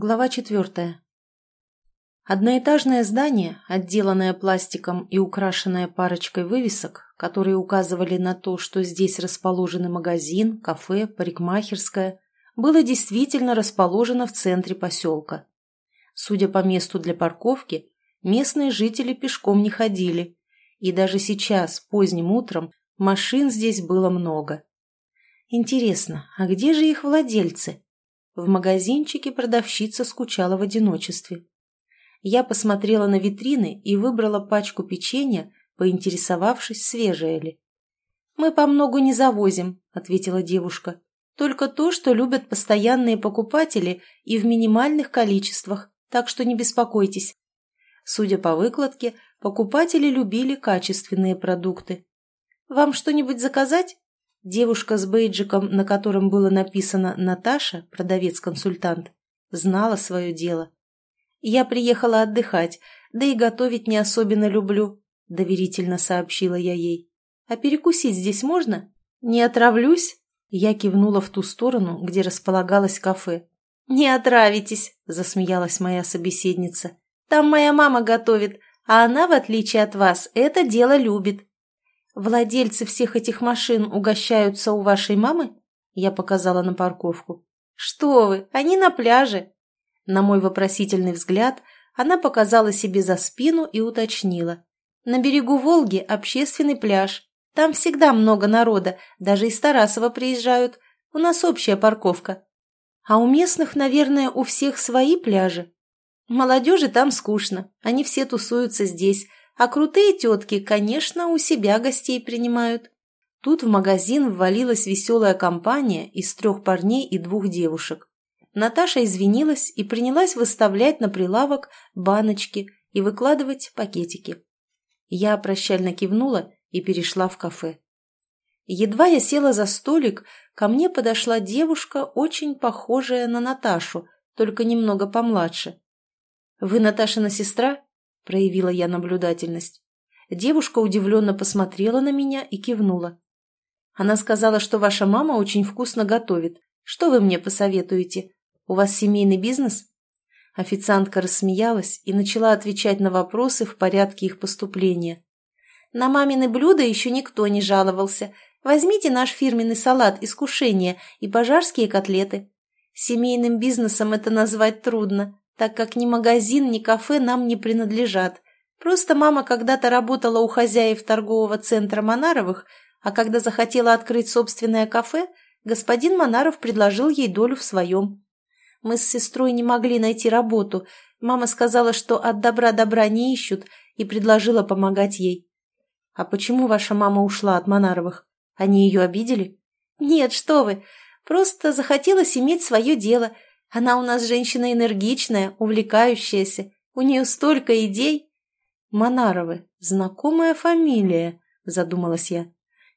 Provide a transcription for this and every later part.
Глава четвертая. Одноэтажное здание, отделанное пластиком и украшенное парочкой вывесок, которые указывали на то, что здесь расположены магазин, кафе, парикмахерская, было действительно расположено в центре поселка. Судя по месту для парковки, местные жители пешком не ходили, и даже сейчас, поздним утром, машин здесь было много. Интересно, а где же их владельцы? В магазинчике продавщица скучала в одиночестве. Я посмотрела на витрины и выбрала пачку печенья, поинтересовавшись, свежее ли. «Мы по многу не завозим», — ответила девушка. «Только то, что любят постоянные покупатели и в минимальных количествах, так что не беспокойтесь». Судя по выкладке, покупатели любили качественные продукты. «Вам что-нибудь заказать?» Девушка с бейджиком, на котором было написано «Наташа», продавец-консультант, знала свое дело. «Я приехала отдыхать, да и готовить не особенно люблю», — доверительно сообщила я ей. «А перекусить здесь можно? Не отравлюсь?» Я кивнула в ту сторону, где располагалось кафе. «Не отравитесь», — засмеялась моя собеседница. «Там моя мама готовит, а она, в отличие от вас, это дело любит. «Владельцы всех этих машин угощаются у вашей мамы?» Я показала на парковку. «Что вы, они на пляже!» На мой вопросительный взгляд она показала себе за спину и уточнила. «На берегу Волги общественный пляж. Там всегда много народа, даже из Тарасова приезжают. У нас общая парковка. А у местных, наверное, у всех свои пляжи. Молодежи там скучно, они все тусуются здесь, а крутые тетки, конечно, у себя гостей принимают. Тут в магазин ввалилась веселая компания из трех парней и двух девушек. Наташа извинилась и принялась выставлять на прилавок баночки и выкладывать пакетики. Я прощально кивнула и перешла в кафе. Едва я села за столик, ко мне подошла девушка, очень похожая на Наташу, только немного помладше. «Вы Наташина сестра?» Проявила я наблюдательность. Девушка удивленно посмотрела на меня и кивнула. Она сказала, что ваша мама очень вкусно готовит. Что вы мне посоветуете? У вас семейный бизнес? Официантка рассмеялась и начала отвечать на вопросы в порядке их поступления. На мамины блюда еще никто не жаловался. Возьмите наш фирменный салат «Искушение» и пожарские котлеты. Семейным бизнесом это назвать трудно так как ни магазин, ни кафе нам не принадлежат. Просто мама когда-то работала у хозяев торгового центра Монаровых, а когда захотела открыть собственное кафе, господин Монаров предложил ей долю в своем. Мы с сестрой не могли найти работу. Мама сказала, что от добра добра не ищут, и предложила помогать ей. «А почему ваша мама ушла от Монаровых? Они ее обидели?» «Нет, что вы! Просто захотелось иметь свое дело – она у нас женщина энергичная, увлекающаяся. У нее столько идей. Монаровы. Знакомая фамилия, задумалась я.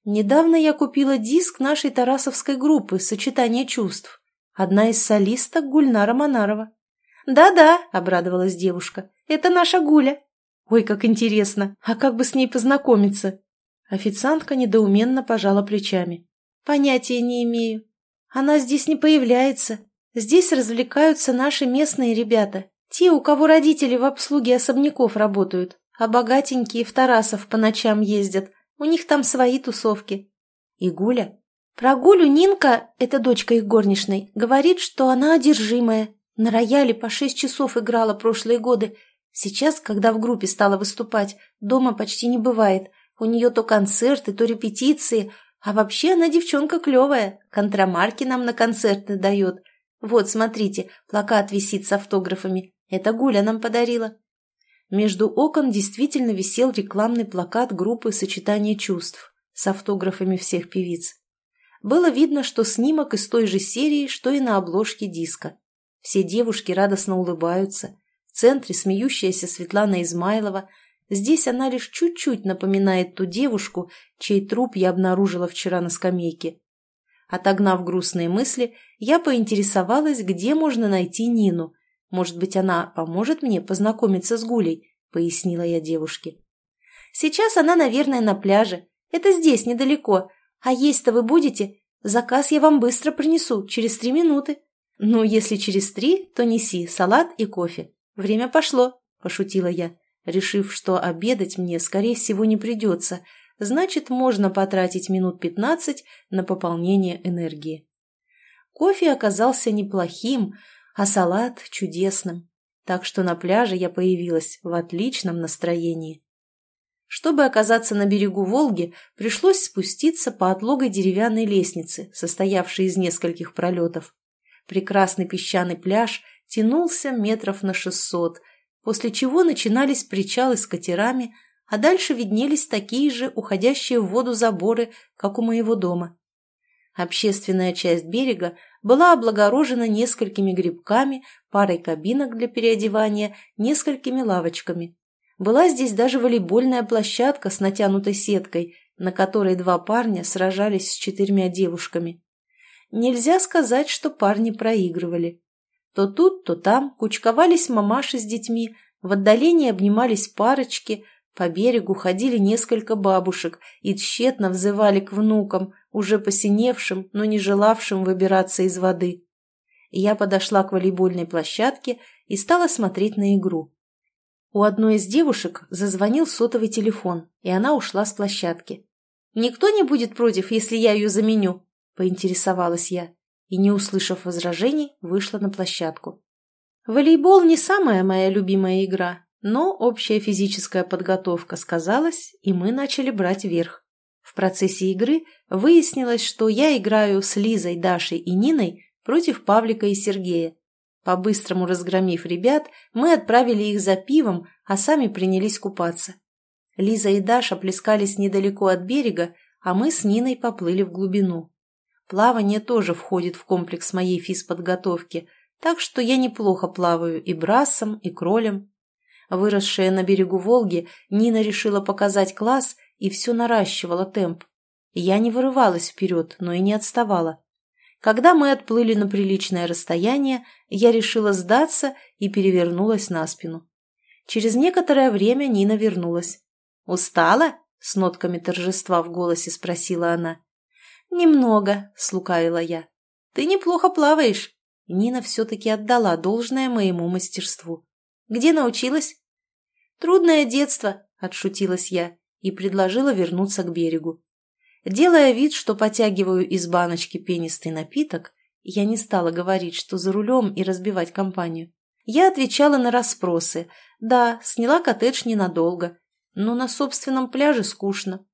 Недавно я купила диск нашей тарасовской группы «Сочетание чувств». Одна из солисток Гульнара Монарова. «Да-да», — обрадовалась девушка, — «это наша Гуля». «Ой, как интересно! А как бы с ней познакомиться?» Официантка недоуменно пожала плечами. «Понятия не имею. Она здесь не появляется. Здесь развлекаются наши местные ребята, те, у кого родители в обслуге особняков работают, а богатенькие в Тарасов по ночам ездят, у них там свои тусовки. И Гуля? Про Гулю Нинка, это дочка их горничной, говорит, что она одержимая. На рояле по шесть часов играла прошлые годы. Сейчас, когда в группе стала выступать, дома почти не бывает. У нее то концерты, то репетиции. А вообще она девчонка клевая, контрамарки нам на концерты дает. Вот, смотрите, плакат висит с автографами. Это Гуля нам подарила. Между окон действительно висел рекламный плакат группы «Сочетание чувств» с автографами всех певиц. Было видно, что снимок из той же серии, что и на обложке диска. Все девушки радостно улыбаются. В центре смеющаяся Светлана Измайлова. Здесь она лишь чуть-чуть напоминает ту девушку, чей труп я обнаружила вчера на скамейке. Отогнав грустные мысли, я поинтересовалась, где можно найти Нину. Может быть, она поможет мне познакомиться с Гулей, пояснила я девушке. Сейчас она, наверное, на пляже. Это здесь, недалеко. А есть-то вы будете? Заказ я вам быстро принесу, через три минуты. «Ну, если через три, то неси салат и кофе. Время пошло», – пошутила я, решив, что обедать мне, скорее всего, не придется, значит, можно потратить минут пятнадцать на пополнение энергии. Кофе оказался неплохим, а салат – чудесным, так что на пляже я появилась в отличном настроении. Чтобы оказаться на берегу Волги, пришлось спуститься по отлогой деревянной лестнице, состоявшей из нескольких пролетов. Прекрасный песчаный пляж тянулся метров на шестьсот, после чего начинались причалы с катерами, а дальше виднелись такие же уходящие в воду заборы, как у моего дома. Общественная часть берега была облагорожена несколькими грибками, парой кабинок для переодевания, несколькими лавочками. Была здесь даже волейбольная площадка с натянутой сеткой, на которой два парня сражались с четырьмя девушками. Нельзя сказать, что парни проигрывали. То тут, то там кучковались мамаши с детьми, в отдалении обнимались парочки, по берегу ходили несколько бабушек и тщетно взывали к внукам, уже посиневшим, но не желавшим выбираться из воды. Я подошла к волейбольной площадке и стала смотреть на игру. У одной из девушек зазвонил сотовый телефон, и она ушла с площадки. «Никто не будет против, если я ее заменю?» – поинтересовалась я, и, не услышав возражений, вышла на площадку. Волейбол не самая моя любимая игра, но общая физическая подготовка сказалась, и мы начали брать верх. В процессе игры выяснилось, что я играю с Лизой, Дашей и Ниной против Павлика и Сергея. По-быстрому разгромив ребят, мы отправили их за пивом, а сами принялись купаться. Лиза и Даша плескались недалеко от берега, а мы с Ниной поплыли в глубину. Плавание тоже входит в комплекс моей физподготовки, так что я неплохо плаваю и брасом, и кролем. Выросшая на берегу Волги, Нина решила показать класс и все наращивала темп. Я не вырывалась вперед, но и не отставала. Когда мы отплыли на приличное расстояние, я решила сдаться и перевернулась на спину. Через некоторое время Нина вернулась. «Устала?» — с нотками торжества в голосе спросила она. «Немного», — слукавила я. «Ты неплохо плаваешь». Нина все-таки отдала должное моему мастерству. «Где научилась?» «Трудное детство», — отшутилась я и предложила вернуться к берегу. Делая вид, что потягиваю из баночки пенистый напиток, я не стала говорить, что за рулем и разбивать компанию. Я отвечала на расспросы. Да, сняла коттедж ненадолго, но на собственном пляже скучно.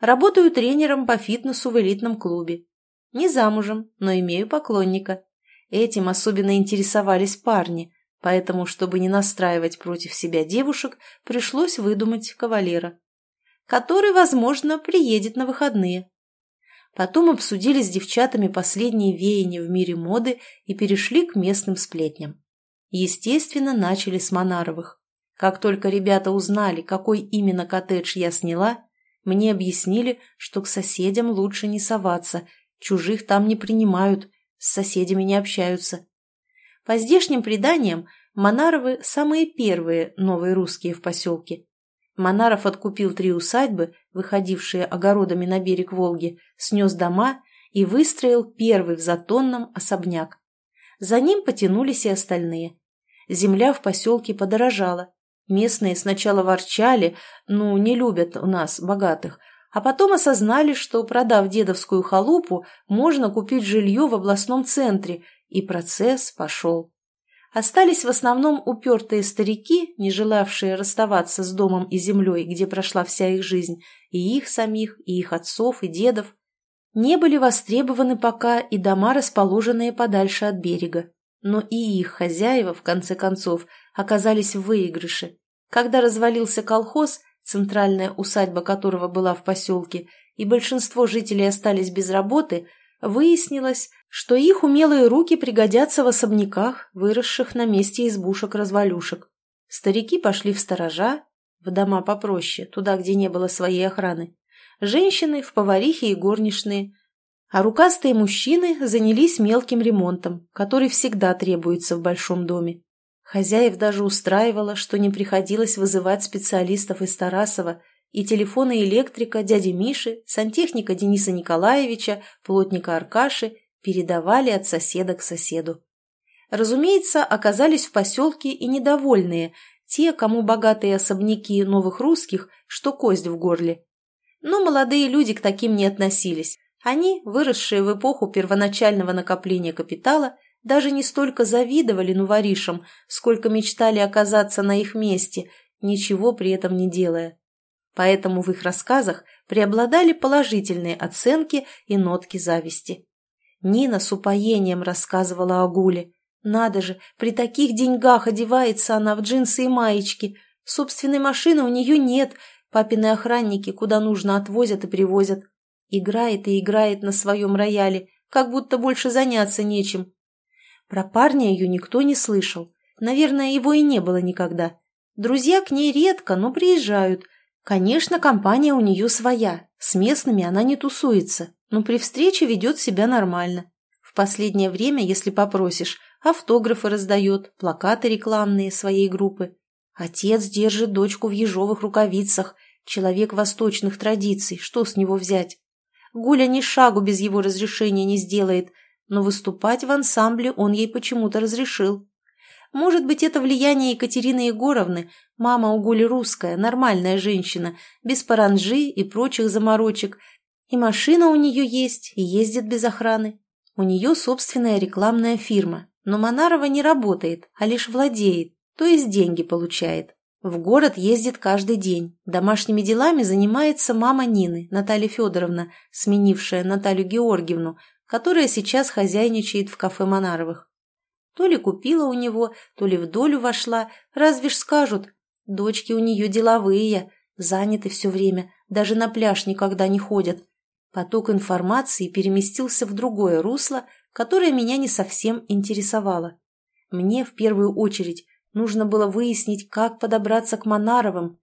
Работаю тренером по фитнесу в элитном клубе. Не замужем, но имею поклонника. Этим особенно интересовались парни, поэтому, чтобы не настраивать против себя девушек, пришлось выдумать кавалера который, возможно, приедет на выходные. Потом обсудили с девчатами последние веяния в мире моды и перешли к местным сплетням. Естественно, начали с Монаровых. Как только ребята узнали, какой именно коттедж я сняла, мне объяснили, что к соседям лучше не соваться, чужих там не принимают, с соседями не общаются. По здешним преданиям, Монаровы – самые первые новые русские в поселке. Монаров откупил три усадьбы, выходившие огородами на берег Волги, снес дома и выстроил первый в Затонном особняк. За ним потянулись и остальные. Земля в поселке подорожала. Местные сначала ворчали, ну, не любят у нас, богатых, а потом осознали, что, продав дедовскую халупу, можно купить жилье в областном центре, и процесс пошел. Остались в основном упертые старики, не желавшие расставаться с домом и землей, где прошла вся их жизнь, и их самих, и их отцов, и дедов. Не были востребованы пока и дома, расположенные подальше от берега. Но и их хозяева, в конце концов, оказались в выигрыше. Когда развалился колхоз, центральная усадьба которого была в поселке, и большинство жителей остались без работы, выяснилось, что их умелые руки пригодятся в особняках, выросших на месте избушек-развалюшек. Старики пошли в сторожа, в дома попроще, туда, где не было своей охраны. Женщины в поварихи и горничные. А рукастые мужчины занялись мелким ремонтом, который всегда требуется в большом доме. Хозяев даже устраивало, что не приходилось вызывать специалистов из Тарасова и телефона электрика дяди Миши, сантехника Дениса Николаевича, плотника Аркаши передавали от соседа к соседу. Разумеется, оказались в поселке и недовольные, те, кому богатые особняки новых русских, что кость в горле. Но молодые люди к таким не относились. Они, выросшие в эпоху первоначального накопления капитала, даже не столько завидовали нуворишам, сколько мечтали оказаться на их месте, ничего при этом не делая. Поэтому в их рассказах преобладали положительные оценки и нотки зависти. Нина с упоением рассказывала о Гуле. Надо же, при таких деньгах одевается она в джинсы и маечки. Собственной машины у нее нет, папины охранники куда нужно отвозят и привозят. Играет и играет на своем рояле, как будто больше заняться нечем. Про парня ее никто не слышал. Наверное, его и не было никогда. Друзья к ней редко, но приезжают. Конечно, компания у нее своя. С местными она не тусуется, но при встрече ведет себя нормально. В последнее время, если попросишь, автографы раздает, плакаты рекламные своей группы. Отец держит дочку в ежовых рукавицах, человек восточных традиций, что с него взять? Гуля ни шагу без его разрешения не сделает, но выступать в ансамбле он ей почему-то разрешил. Может быть, это влияние Екатерины Егоровны, мама у Гули русская, нормальная женщина, без паранжи и прочих заморочек, и машина у нее есть, и ездит без охраны. У нее собственная рекламная фирма, но Монарова не работает, а лишь владеет, то есть деньги получает. В город ездит каждый день. Домашними делами занимается мама Нины, Наталья Федоровна, сменившая Наталью Георгиевну, которая сейчас хозяйничает в кафе Монаровых. То ли купила у него, то ли в долю вошла, разве ж скажут. Дочки у нее деловые, заняты все время, даже на пляж никогда не ходят. Поток информации переместился в другое русло, которое меня не совсем интересовало. Мне в первую очередь нужно было выяснить, как подобраться к Монаровым.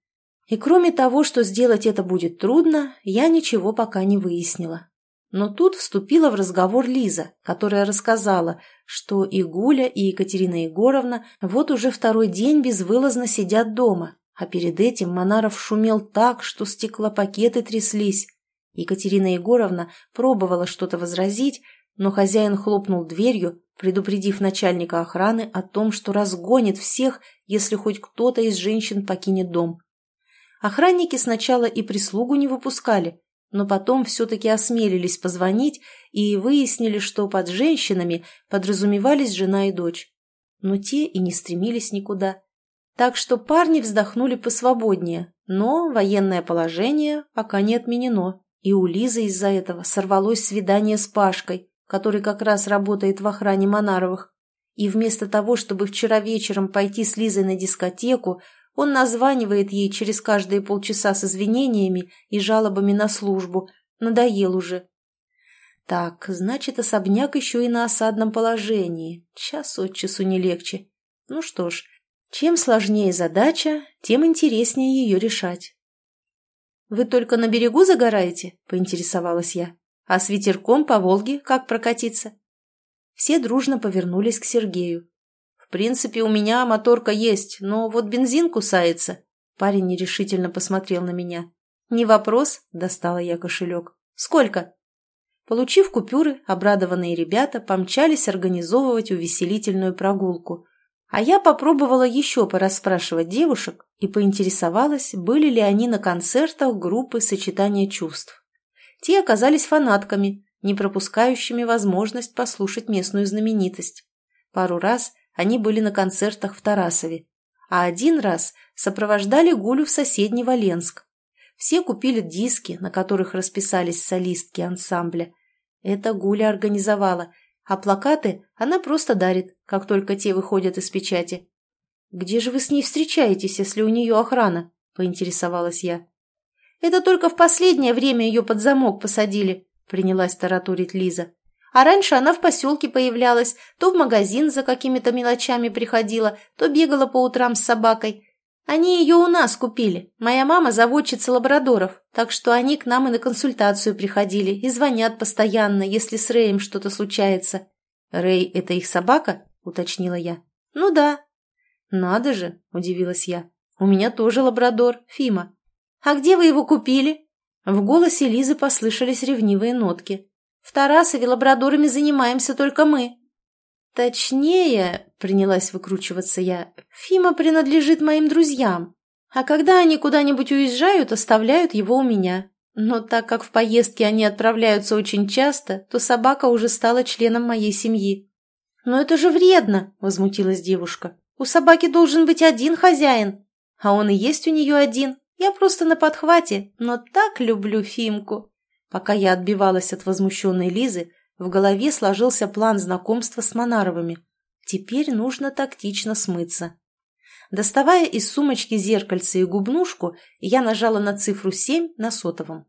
И кроме того, что сделать это будет трудно, я ничего пока не выяснила. Но тут вступила в разговор Лиза, которая рассказала, что и Гуля, и Екатерина Егоровна вот уже второй день безвылазно сидят дома, а перед этим Монаров шумел так, что стеклопакеты тряслись. Екатерина Егоровна пробовала что-то возразить, но хозяин хлопнул дверью, предупредив начальника охраны о том, что разгонит всех, если хоть кто-то из женщин покинет дом. Охранники сначала и прислугу не выпускали, но потом все-таки осмелились позвонить и выяснили, что под женщинами подразумевались жена и дочь. Но те и не стремились никуда. Так что парни вздохнули посвободнее, но военное положение пока не отменено, и у Лизы из-за этого сорвалось свидание с Пашкой, который как раз работает в охране Монаровых. И вместо того, чтобы вчера вечером пойти с Лизой на дискотеку, он названивает ей через каждые полчаса с извинениями и жалобами на службу. Надоел уже. Так, значит, особняк еще и на осадном положении. Час от часу не легче. Ну что ж, чем сложнее задача, тем интереснее ее решать. «Вы только на берегу загораете?» – поинтересовалась я. «А с ветерком по Волге как прокатиться?» Все дружно повернулись к Сергею. В принципе, у меня моторка есть, но вот бензин кусается. Парень нерешительно посмотрел на меня. «Не вопрос», — достала я кошелек. «Сколько?» Получив купюры, обрадованные ребята помчались организовывать увеселительную прогулку. А я попробовала еще порасспрашивать девушек и поинтересовалась, были ли они на концертах группы «Сочетание чувств». Те оказались фанатками, не пропускающими возможность послушать местную знаменитость. Пару раз они были на концертах в Тарасове, а один раз сопровождали Гулю в соседний Валенск. Все купили диски, на которых расписались солистки ансамбля. Это Гуля организовала, а плакаты она просто дарит, как только те выходят из печати. «Где же вы с ней встречаетесь, если у нее охрана?» – поинтересовалась я. «Это только в последнее время ее под замок посадили», – принялась тараторить Лиза. А раньше она в поселке появлялась, то в магазин за какими-то мелочами приходила, то бегала по утрам с собакой. Они ее у нас купили. Моя мама заводчица лабрадоров, так что они к нам и на консультацию приходили и звонят постоянно, если с Рэем что-то случается. «Рэй — это их собака?» — уточнила я. «Ну да». «Надо же!» — удивилась я. «У меня тоже лабрадор, Фима». «А где вы его купили?» В голосе Лизы послышались ревнивые нотки. В Тарасове лабрадорами занимаемся только мы». «Точнее, — принялась выкручиваться я, — Фима принадлежит моим друзьям, а когда они куда-нибудь уезжают, оставляют его у меня. Но так как в поездки они отправляются очень часто, то собака уже стала членом моей семьи». «Но это же вредно!» — возмутилась девушка. «У собаки должен быть один хозяин, а он и есть у нее один. Я просто на подхвате, но так люблю Фимку». Пока я отбивалась от возмущенной Лизы, в голове сложился план знакомства с Монаровыми. Теперь нужно тактично смыться. Доставая из сумочки зеркальце и губнушку, я нажала на цифру 7 на сотовом.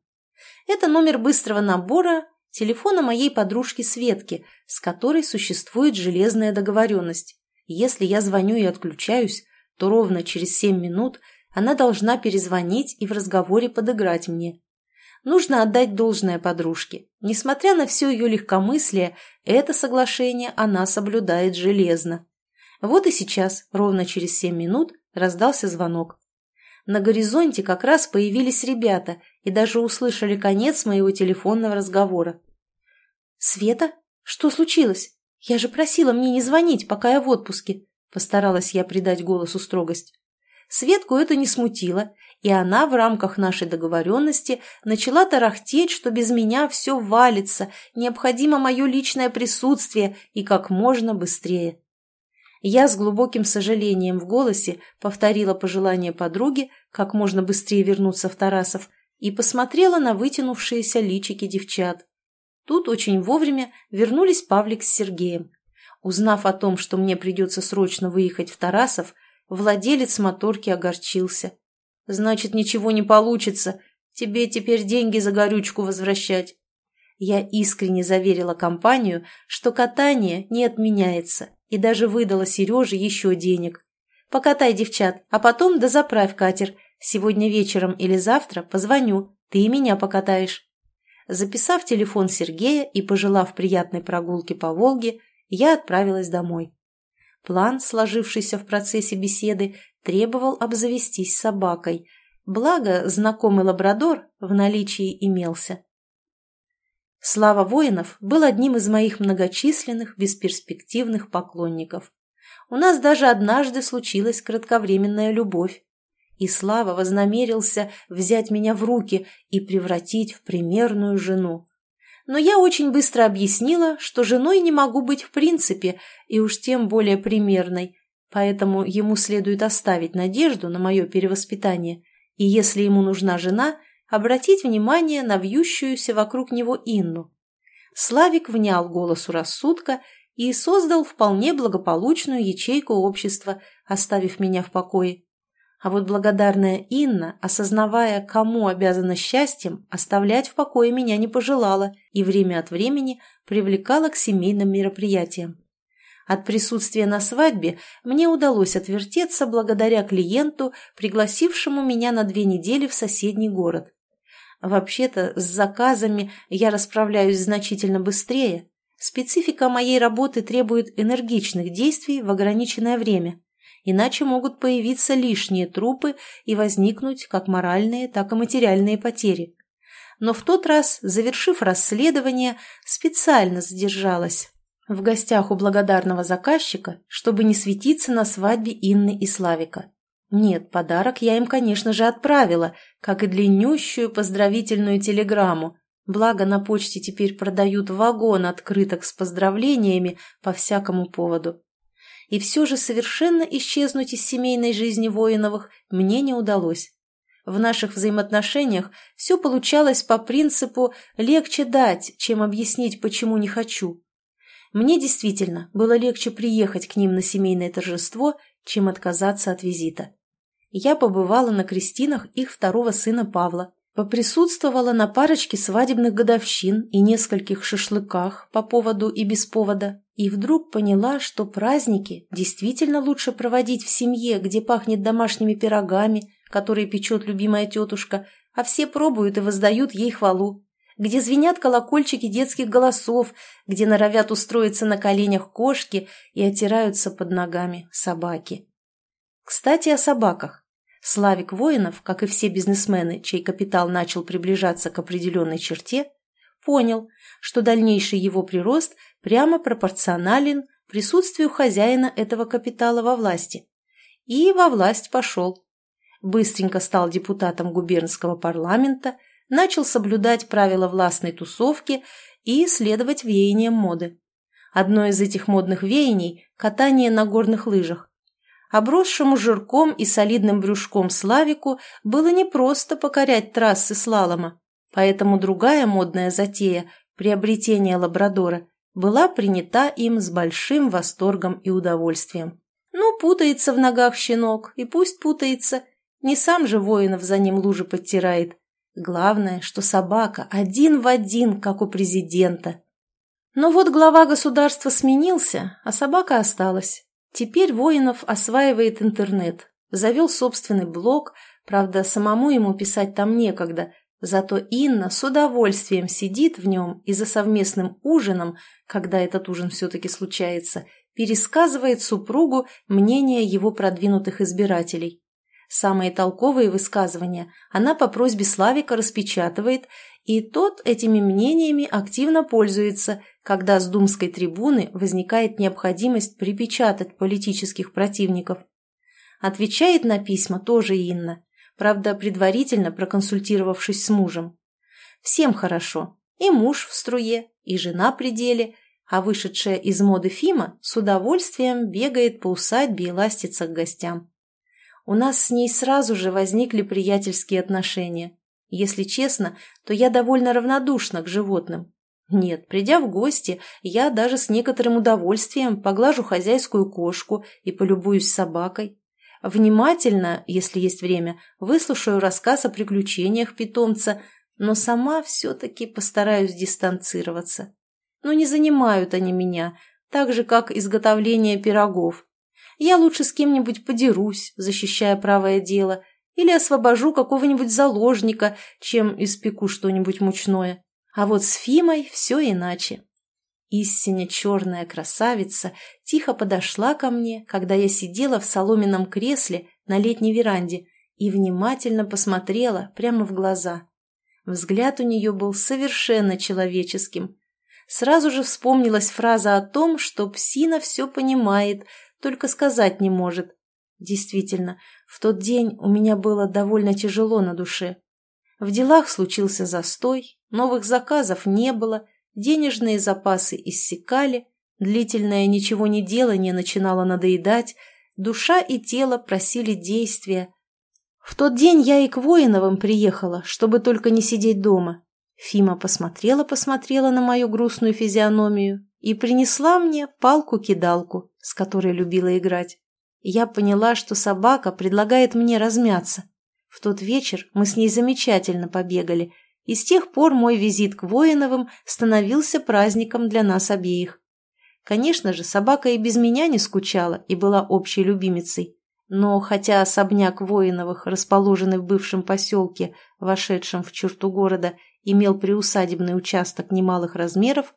Это номер быстрого набора телефона моей подружки Светки, с которой существует железная договоренность. Если я звоню и отключаюсь, то ровно через 7 минут она должна перезвонить и в разговоре подыграть мне. Нужно отдать должное подружке. Несмотря на все ее легкомыслие, это соглашение она соблюдает железно. Вот и сейчас, ровно через семь минут, раздался звонок. На горизонте как раз появились ребята и даже услышали конец моего телефонного разговора. «Света? Что случилось? Я же просила мне не звонить, пока я в отпуске», постаралась я придать голосу строгость. Светку это не смутило, и она в рамках нашей договоренности начала тарахтеть, что без меня все валится, необходимо мое личное присутствие и как можно быстрее. Я с глубоким сожалением в голосе повторила пожелание подруги как можно быстрее вернуться в Тарасов и посмотрела на вытянувшиеся личики девчат. Тут очень вовремя вернулись Павлик с Сергеем. Узнав о том, что мне придется срочно выехать в Тарасов, владелец моторки огорчился. Значит, ничего не получится. Тебе теперь деньги за горючку возвращать. Я искренне заверила компанию, что катание не отменяется, и даже выдала Сереже еще денег. Покатай, девчат, а потом дозаправь катер. Сегодня вечером или завтра позвоню, ты меня покатаешь. Записав телефон Сергея и пожелав приятной прогулки по Волге, я отправилась домой. План, сложившийся в процессе беседы, требовал обзавестись собакой, благо знакомый лабрадор в наличии имелся. Слава воинов был одним из моих многочисленных бесперспективных поклонников. У нас даже однажды случилась кратковременная любовь, и Слава вознамерился взять меня в руки и превратить в примерную жену. Но я очень быстро объяснила, что женой не могу быть в принципе, и уж тем более примерной, Поэтому ему следует оставить надежду на мое перевоспитание, и если ему нужна жена, обратить внимание на вьющуюся вокруг него Инну. Славик внял голосу рассудка и создал вполне благополучную ячейку общества, оставив меня в покое. А вот благодарная Инна, осознавая, кому обязана счастьем, оставлять в покое меня не пожелала и время от времени привлекала к семейным мероприятиям. От присутствия на свадьбе мне удалось отвертеться благодаря клиенту, пригласившему меня на две недели в соседний город. Вообще-то с заказами я расправляюсь значительно быстрее. Специфика моей работы требует энергичных действий в ограниченное время. Иначе могут появиться лишние трупы и возникнуть как моральные, так и материальные потери. Но в тот раз, завершив расследование, специально задержалась, в гостях у благодарного заказчика, чтобы не светиться на свадьбе Инны и Славика. Нет, подарок я им, конечно же, отправила, как и длиннющую поздравительную телеграмму, благо на почте теперь продают вагон открыток с поздравлениями по всякому поводу. И все же совершенно исчезнуть из семейной жизни Воиновых мне не удалось. В наших взаимоотношениях все получалось по принципу «легче дать, чем объяснить, почему не хочу». Мне действительно было легче приехать к ним на семейное торжество, чем отказаться от визита. Я побывала на крестинах их второго сына Павла, поприсутствовала на парочке свадебных годовщин и нескольких шашлыках по поводу и без повода, и вдруг поняла, что праздники действительно лучше проводить в семье, где пахнет домашними пирогами, которые печет любимая тетушка, а все пробуют и воздают ей хвалу где звенят колокольчики детских голосов, где норовят устроиться на коленях кошки и отираются под ногами собаки. Кстати, о собаках. Славик Воинов, как и все бизнесмены, чей капитал начал приближаться к определенной черте, понял, что дальнейший его прирост прямо пропорционален присутствию хозяина этого капитала во власти. И во власть пошел. Быстренько стал депутатом губернского парламента, начал соблюдать правила властной тусовки и следовать веяниям моды. Одно из этих модных веяний – катание на горных лыжах. Обросшему жирком и солидным брюшком Славику было непросто покорять трассы слалома, поэтому другая модная затея – приобретение лабрадора – была принята им с большим восторгом и удовольствием. Ну, путается в ногах щенок, и пусть путается. Не сам же воинов за ним лужи подтирает. Главное, что собака один в один, как у президента. Но вот глава государства сменился, а собака осталась. Теперь Воинов осваивает интернет, завел собственный блог, правда, самому ему писать там некогда, зато Инна с удовольствием сидит в нем и за совместным ужином, когда этот ужин все-таки случается, пересказывает супругу мнение его продвинутых избирателей. Самые толковые высказывания она по просьбе Славика распечатывает, и тот этими мнениями активно пользуется, когда с думской трибуны возникает необходимость припечатать политических противников. Отвечает на письма тоже Инна, правда, предварительно проконсультировавшись с мужем. Всем хорошо, и муж в струе, и жена при деле, а вышедшая из моды Фима с удовольствием бегает по усадьбе и ластится к гостям. У нас с ней сразу же возникли приятельские отношения. Если честно, то я довольно равнодушна к животным. Нет, придя в гости, я даже с некоторым удовольствием поглажу хозяйскую кошку и полюбуюсь собакой. Внимательно, если есть время, выслушаю рассказ о приключениях питомца, но сама все-таки постараюсь дистанцироваться. Но не занимают они меня, так же, как изготовление пирогов. Я лучше с кем-нибудь подерусь, защищая правое дело, или освобожу какого-нибудь заложника, чем испеку что-нибудь мучное. А вот с Фимой все иначе. Истинно черная красавица тихо подошла ко мне, когда я сидела в соломенном кресле на летней веранде и внимательно посмотрела прямо в глаза. Взгляд у нее был совершенно человеческим. Сразу же вспомнилась фраза о том, что псина все понимает, только сказать не может. Действительно, в тот день у меня было довольно тяжело на душе. В делах случился застой, новых заказов не было, денежные запасы иссякали, длительное ничего не делание начинало надоедать, душа и тело просили действия. В тот день я и к Воиновым приехала, чтобы только не сидеть дома. Фима посмотрела-посмотрела на мою грустную физиономию и принесла мне палку-кидалку, с которой любила играть. Я поняла, что собака предлагает мне размяться. В тот вечер мы с ней замечательно побегали, и с тех пор мой визит к Воиновым становился праздником для нас обеих. Конечно же, собака и без меня не скучала и была общей любимицей. Но хотя особняк Воиновых, расположенный в бывшем поселке, вошедшем в черту города, имел приусадебный участок немалых размеров,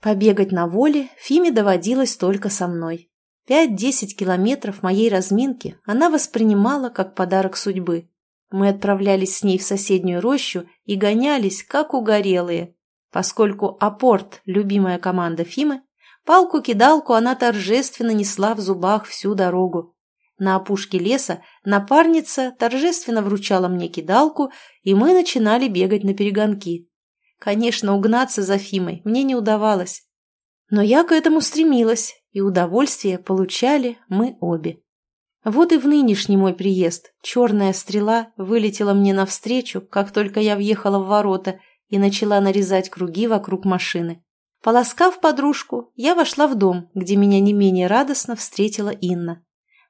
Побегать на воле Фиме доводилось только со мной. Пять-десять километров моей разминки она воспринимала как подарок судьбы. Мы отправлялись с ней в соседнюю рощу и гонялись, как угорелые. Поскольку апорт – любимая команда Фимы, палку-кидалку она торжественно несла в зубах всю дорогу. На опушке леса напарница торжественно вручала мне кидалку, и мы начинали бегать на перегонки. Конечно, угнаться за Фимой мне не удавалось. Но я к этому стремилась, и удовольствие получали мы обе. Вот и в нынешний мой приезд черная стрела вылетела мне навстречу, как только я въехала в ворота и начала нарезать круги вокруг машины. Полоскав подружку, я вошла в дом, где меня не менее радостно встретила Инна.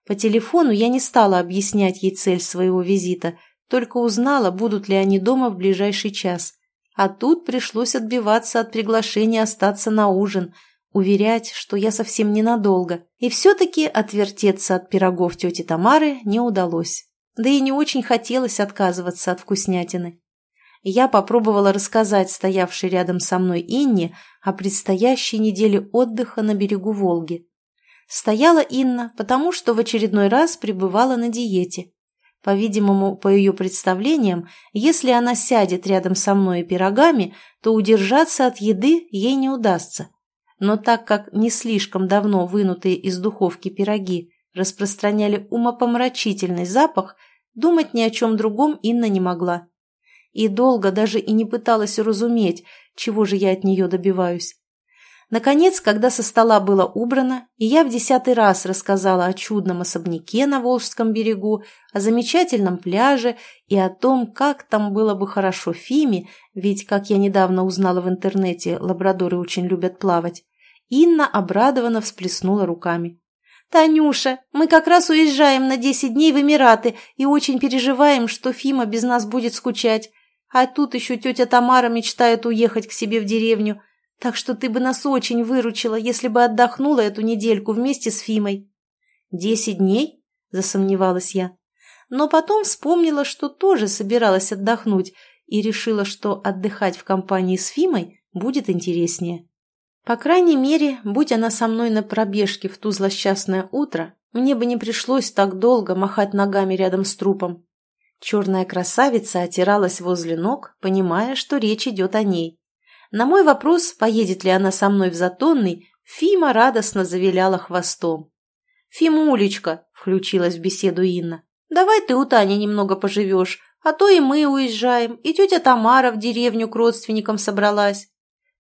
По телефону я не стала объяснять ей цель своего визита, только узнала, будут ли они дома в ближайший час. А тут пришлось отбиваться от приглашения остаться на ужин, уверять, что я совсем ненадолго. И все-таки отвертеться от пирогов тети Тамары не удалось. Да и не очень хотелось отказываться от вкуснятины. Я попробовала рассказать стоявшей рядом со мной Инне о предстоящей неделе отдыха на берегу Волги. Стояла Инна, потому что в очередной раз пребывала на диете. По-видимому, по ее представлениям, если она сядет рядом со мной и пирогами, то удержаться от еды ей не удастся. но так как не слишком давно вынутые из духовки пироги распространяли умопомрачительный запах, думать ни о чем другом Инна не могла. И долго даже и не пыталась уразуметь, чего же я от нее добиваюсь. Наконец, когда со стола было убрано, и я в десятый раз рассказала о чудном особняке на Волжском берегу, о замечательном пляже и о том, как там было бы хорошо Фиме, ведь, как я недавно узнала в интернете, лабрадоры очень любят плавать, Инна обрадованно всплеснула руками. «Танюша, мы как раз уезжаем на десять дней в Эмираты и очень переживаем, что Фима без нас будет скучать. А тут еще тетя Тамара мечтает уехать к себе в деревню. Так что ты бы нас очень выручила, если бы отдохнула эту недельку вместе с Фимой». «Десять дней?» – засомневалась я. Но потом вспомнила, что тоже собиралась отдохнуть и решила, что отдыхать в компании с Фимой будет интереснее. По крайней мере, будь она со мной на пробежке в ту злосчастное утро, мне бы не пришлось так долго махать ногами рядом с трупом. Черная красавица отиралась возле ног, понимая, что речь идет о ней. На мой вопрос, поедет ли она со мной в Затонный, Фима радостно завиляла хвостом. «Фимулечка», — включилась в беседу Инна, — «давай ты у Тани немного поживешь, а то и мы уезжаем, и тетя Тамара в деревню к родственникам собралась».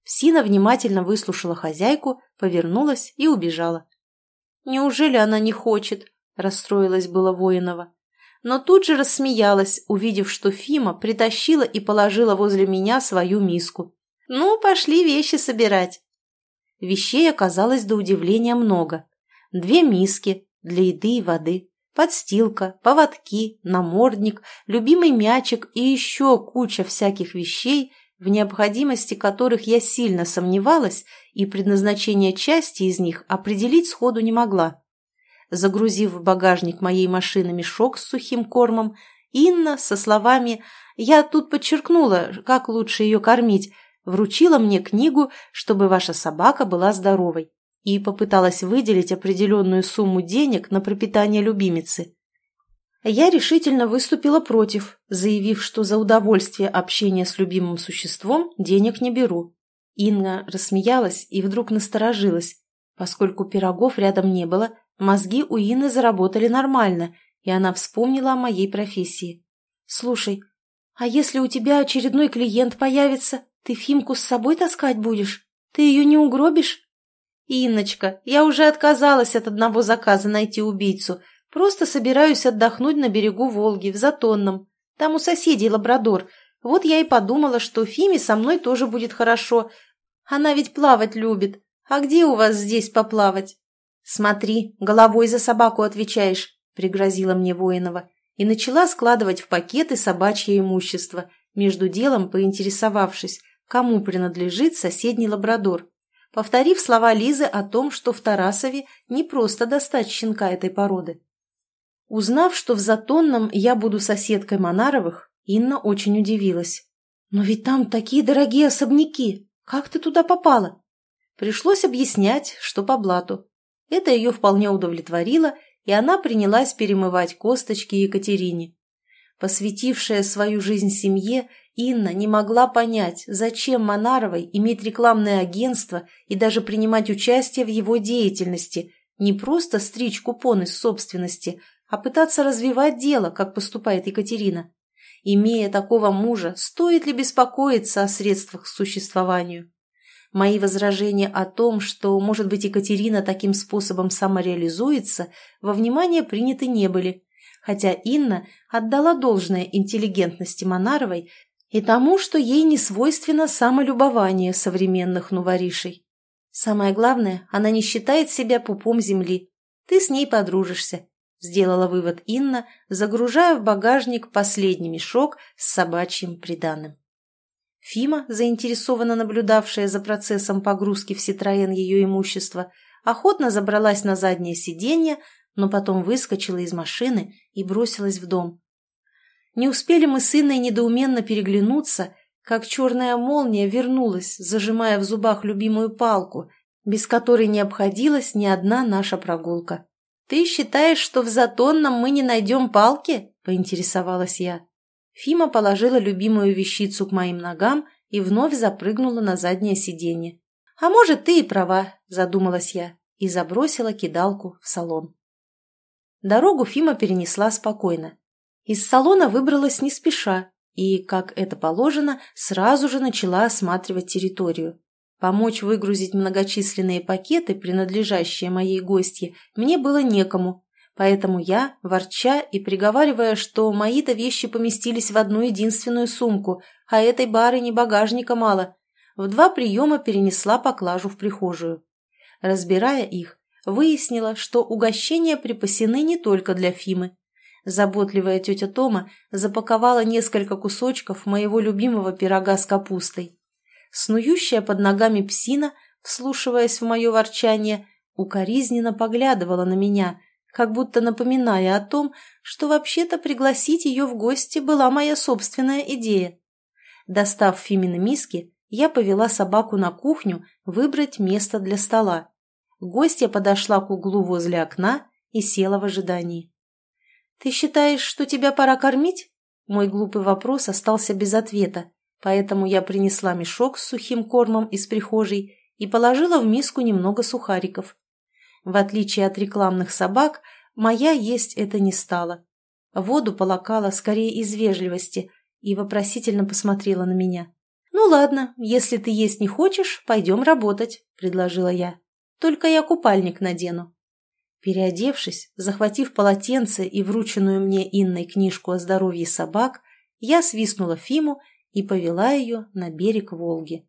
Сина внимательно выслушала хозяйку, повернулась и убежала. «Неужели она не хочет?» – расстроилась было Воинова. Но тут же рассмеялась, увидев, что Фима притащила и положила возле меня свою миску. «Ну, пошли вещи собирать». Вещей оказалось до удивления много. Две миски для еды и воды, подстилка, поводки, намордник, любимый мячик и еще куча всяких вещей – в необходимости которых я сильно сомневалась и предназначение части из них определить сходу не могла. Загрузив в багажник моей машины мешок с сухим кормом, Инна со словами «Я тут подчеркнула, как лучше ее кормить», вручила мне книгу, чтобы ваша собака была здоровой, и попыталась выделить определенную сумму денег на пропитание любимицы. Я решительно выступила против, заявив, что за удовольствие общения с любимым существом денег не беру. Инна рассмеялась и вдруг насторожилась. Поскольку пирогов рядом не было, мозги у Инны заработали нормально, и она вспомнила о моей профессии. «Слушай, а если у тебя очередной клиент появится, ты Фимку с собой таскать будешь? Ты ее не угробишь?» «Инночка, я уже отказалась от одного заказа найти убийцу», Просто собираюсь отдохнуть на берегу Волги, в Затонном. Там у соседей лабрадор. Вот я и подумала, что Фиме со мной тоже будет хорошо. Она ведь плавать любит. А где у вас здесь поплавать? Смотри, головой за собаку отвечаешь, пригрозила мне Воинова и начала складывать в пакеты собачье имущество, между делом поинтересовавшись, кому принадлежит соседний лабрадор. Повторив слова Лизы о том, что в Тарасове не просто достать щенка этой породы. Узнав, что в Затонном я буду соседкой Монаровых, Инна очень удивилась. «Но ведь там такие дорогие особняки! Как ты туда попала?» Пришлось объяснять, что по блату. Это ее вполне удовлетворило, и она принялась перемывать косточки Екатерине. Посвятившая свою жизнь семье, Инна не могла понять, зачем Монаровой иметь рекламное агентство и даже принимать участие в его деятельности, не просто стричь купоны с собственности, а пытаться развивать дело, как поступает Екатерина. Имея такого мужа, стоит ли беспокоиться о средствах к существованию? Мои возражения о том, что, может быть, Екатерина таким способом самореализуется, во внимание приняты не были, хотя Инна отдала должное интеллигентности Монаровой и тому, что ей не свойственно самолюбование современных нуворишей. Самое главное, она не считает себя пупом земли. Ты с ней подружишься, – сделала вывод Инна, загружая в багажник последний мешок с собачьим приданым. Фима, заинтересованно наблюдавшая за процессом погрузки в Ситроен ее имущества, охотно забралась на заднее сиденье, но потом выскочила из машины и бросилась в дом. Не успели мы с Инной недоуменно переглянуться, как черная молния вернулась, зажимая в зубах любимую палку, без которой не обходилась ни одна наша прогулка. «Ты считаешь, что в Затонном мы не найдем палки?» – поинтересовалась я. Фима положила любимую вещицу к моим ногам и вновь запрыгнула на заднее сиденье. «А может, ты и права», – задумалась я и забросила кидалку в салон. Дорогу Фима перенесла спокойно. Из салона выбралась не спеша и, как это положено, сразу же начала осматривать территорию. Помочь выгрузить многочисленные пакеты, принадлежащие моей гостье, мне было некому, поэтому я, ворча и приговаривая, что мои-то вещи поместились в одну единственную сумку, а этой барыне багажника мало, в два приема перенесла поклажу в прихожую. Разбирая их, выяснила, что угощения припасены не только для Фимы. Заботливая тетя Тома запаковала несколько кусочков моего любимого пирога с капустой. Снующая под ногами псина, вслушиваясь в мое ворчание, укоризненно поглядывала на меня, как будто напоминая о том, что вообще-то пригласить ее в гости была моя собственная идея. Достав Фимины миски, я повела собаку на кухню выбрать место для стола. Гостья подошла к углу возле окна и села в ожидании. «Ты считаешь, что тебя пора кормить?» Мой глупый вопрос остался без ответа, поэтому я принесла мешок с сухим кормом из прихожей и положила в миску немного сухариков. В отличие от рекламных собак, моя есть это не стала. Воду полакала скорее из вежливости и вопросительно посмотрела на меня. «Ну ладно, если ты есть не хочешь, пойдем работать», — предложила я. «Только я купальник надену». Переодевшись, захватив полотенце и врученную мне Инной книжку о здоровье собак, я свистнула Фиму и повела ее на берег Волги.